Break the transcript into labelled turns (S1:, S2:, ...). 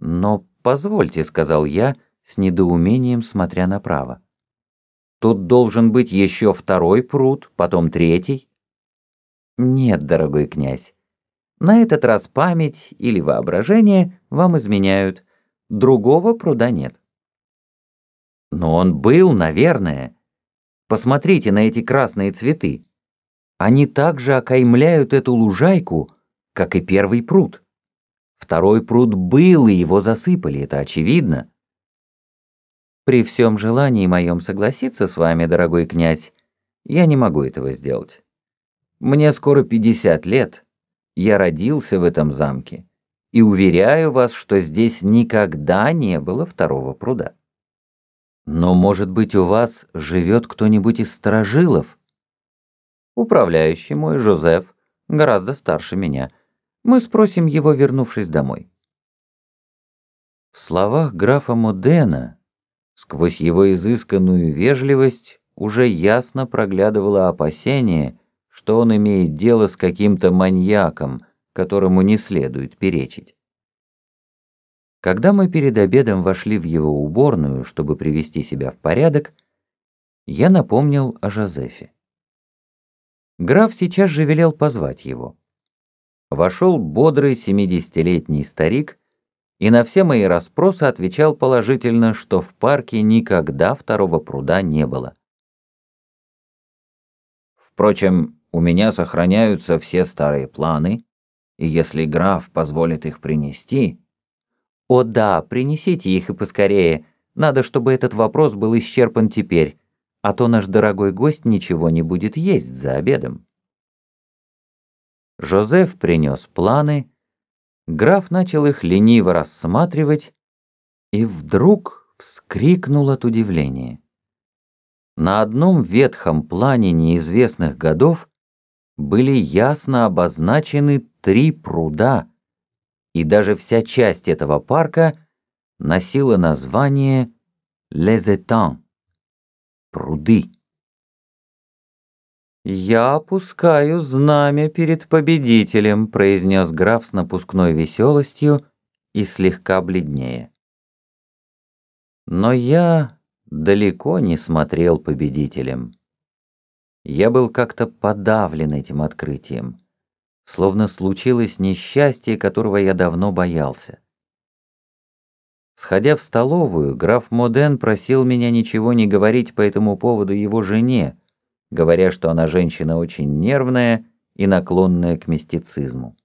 S1: «Но позвольте», — сказал я, с недоумением смотря направо. «Тут должен быть еще второй пруд, потом третий». «Нет, дорогой князь, на этот раз память или воображение вам изменяют, другого пруда нет». «Но он был, наверное. Посмотрите на эти красные цветы. Они также окаймляют эту лужайку, как и первый пруд». Второй пруд был, и его засыпали, это очевидно. При всем желании моем согласиться с вами, дорогой князь, я не могу этого сделать. Мне скоро 50 лет, я родился в этом замке, и уверяю вас, что здесь никогда не было второго пруда. Но, может быть, у вас живет кто-нибудь из сторожилов? Управляющий мой, Жозеф, гораздо старше меня, мы спросим его, вернувшись домой. В словах графа Модена, сквозь его изысканную вежливость, уже ясно проглядывало опасение, что он имеет дело с каким-то маньяком, которому не следует перечить. Когда мы перед обедом вошли в его уборную, чтобы привести себя в порядок, я напомнил о Жозефе. Граф сейчас же велел позвать его вошел бодрый семидесятилетний старик и на все мои расспросы отвечал положительно, что в парке никогда второго пруда не было. Впрочем, у меня сохраняются все старые планы, и если граф позволит их принести... О да, принесите их и поскорее. Надо, чтобы этот вопрос был исчерпан теперь, а то наш дорогой гость ничего не будет есть за обедом. Жозеф принес планы, граф начал их лениво рассматривать и вдруг вскрикнул от удивления. На одном ветхом плане неизвестных годов были ясно обозначены три пруда, и даже вся часть этого парка носила название «Les Étangs» — «Пруды». «Я опускаю знамя перед победителем», — произнес граф с напускной веселостью и слегка бледнее. Но я далеко не смотрел победителем. Я был как-то подавлен этим открытием, словно случилось несчастье, которого я давно боялся. Сходя в столовую, граф Моден просил меня ничего не говорить по этому поводу его жене, говоря, что она женщина очень нервная и наклонная к мистицизму.